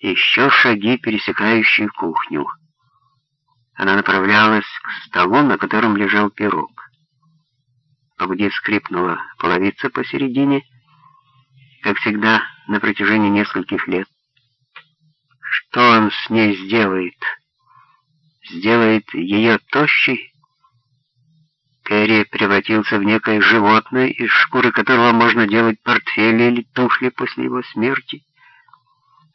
еще шаги, пересекающие кухню. Она направлялась к столу, на котором лежал пирог. По воде скрипнула половица посередине, как всегда на протяжении нескольких лет. Что он с ней сделает? Сделает ее тощей? Кэрри превратился в некое животное, из шкуры которого можно делать портфели или туфли после его смерти.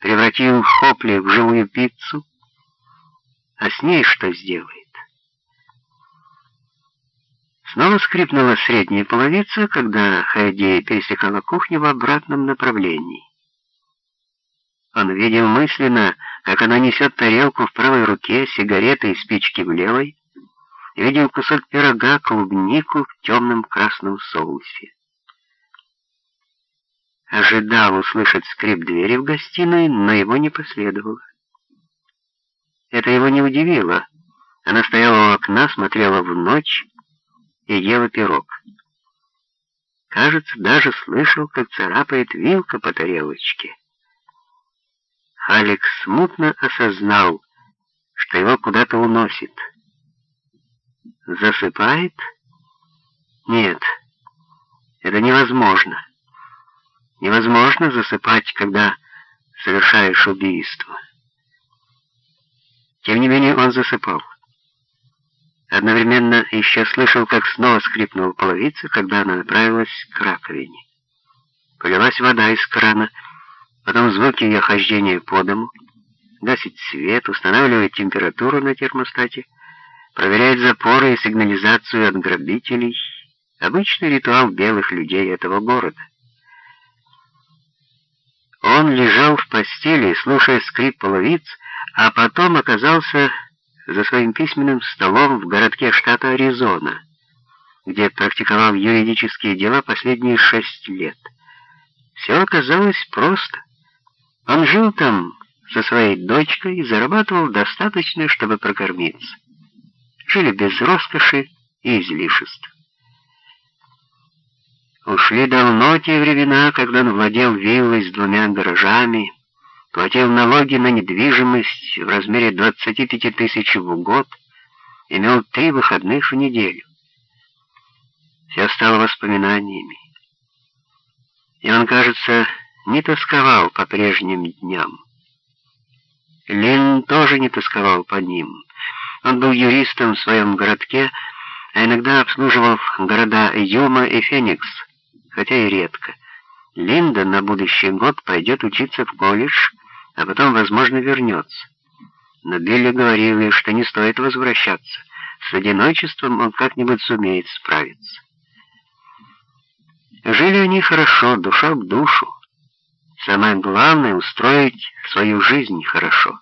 Превратил Хопли в живую пиццу. А с ней что сделает? Снова скрипнула средняя половица, когда Хайди пересекала кухню в обратном направлении. Он видел мысленно, как она несет тарелку в правой руке, сигареты и спички в левой, видел кусок пирога, клубнику в темном красном соусе. Ожидал услышать скрип двери в гостиной, но его не последовало. Это его не удивило. Она стояла у окна, смотрела в ночь, и ела пирог. Кажется, даже слышал, как царапает вилка по тарелочке. Алекс смутно осознал, что его куда-то уносит. Засыпает? Нет, это невозможно. Невозможно засыпать, когда совершаешь убийство. Тем не менее он засыпал. Одновременно еще слышал, как снова скрипнула половица, когда она направилась к раковине. Полилась вода из крана, потом звуки ее хождения по дому, гасит свет, устанавливает температуру на термостате, проверяет запоры и сигнализацию от грабителей. Обычный ритуал белых людей этого города. Он лежал в постели, слушая скрип половиц, а потом оказался за своим письменным столом в городке штата Аризона, где практиковал юридические дела последние шесть лет. Все оказалось просто. Он жил там со своей дочкой и зарабатывал достаточно, чтобы прокормиться. Жили без роскоши и излишеств. Ушли давно те времена, когда он владел виллой с двумя гаражами, платил налоги на недвижимость в размере 25 тысяч в год, имел три выходных в неделю. Все стало воспоминаниями. И он, кажется, не тосковал по прежним дням. Лин тоже не тосковал по ним. Он был юристом в своем городке, а иногда обслуживал города Юма и Феникс, хотя и редко. Линда на будущий год пойдет учиться в колледж, а потом, возможно, вернется. Но Билли говорил ей, что не стоит возвращаться. С одиночеством он как-нибудь сумеет справиться. Жили они хорошо, душа в душу. Самое главное — устроить свою жизнь хорошо.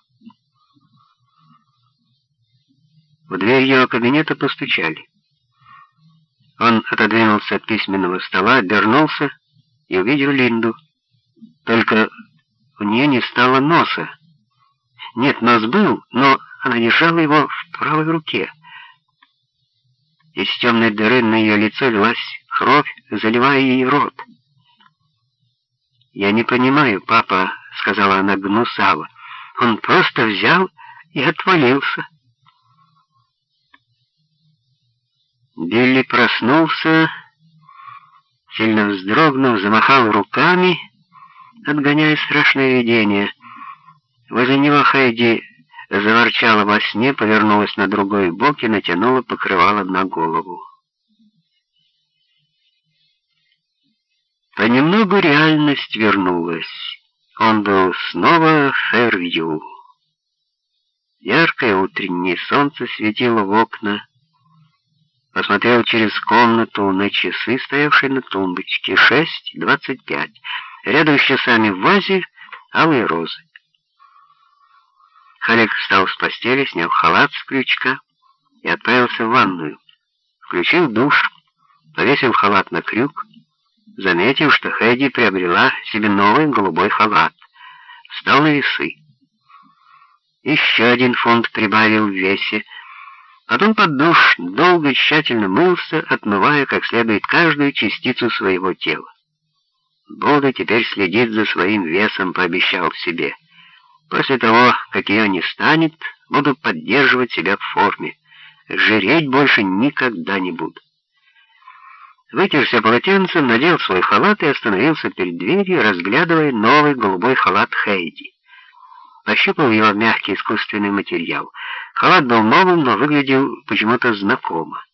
В дверь его кабинета постучали. Он отодвинулся от письменного стола, обернулся и увидел Линду. Только у нее не стало носа. Нет, нос был, но она держала его в правой руке. Из темной дыры на ее лицо лилась кровь, заливая ей рот. «Я не понимаю, папа», — сказала она гнусаво. «Он просто взял и отвалился». Билли проснулся, сильно вздрогнув, замахал руками отгоняя страшное видение. Возле него Хайди заворчала во сне, повернулась на другой бок и натянула покрывало на голову. Понемногу реальность вернулась. Он был снова в Фервью. Яркое утреннее солнце светило в окна. Посмотрел через комнату на часы, стоявшие на тумбочке. Шесть двадцать пять. Рядом с часами в вазе алые розы. Халек встал с постели, снял халат с крючка и отправился в ванную. Включил душ, повесил халат на крюк, заметив, что Хэдди приобрела себе новый голубой халат. Встал на весы. Еще один фунт прибавил в весе. Потом под душ долго тщательно мылся, отмывая как следует каждую частицу своего тела. Буду теперь следить за своим весом, пообещал себе. После того, как ее не станет, буду поддерживать себя в форме. Жиреть больше никогда не буду. Вытерся полотенцем, надел свой халат и остановился перед дверью, разглядывая новый голубой халат Хейди. Пощупал его мягкий искусственный материал. Был новым, но выглядел почему-то знакомо.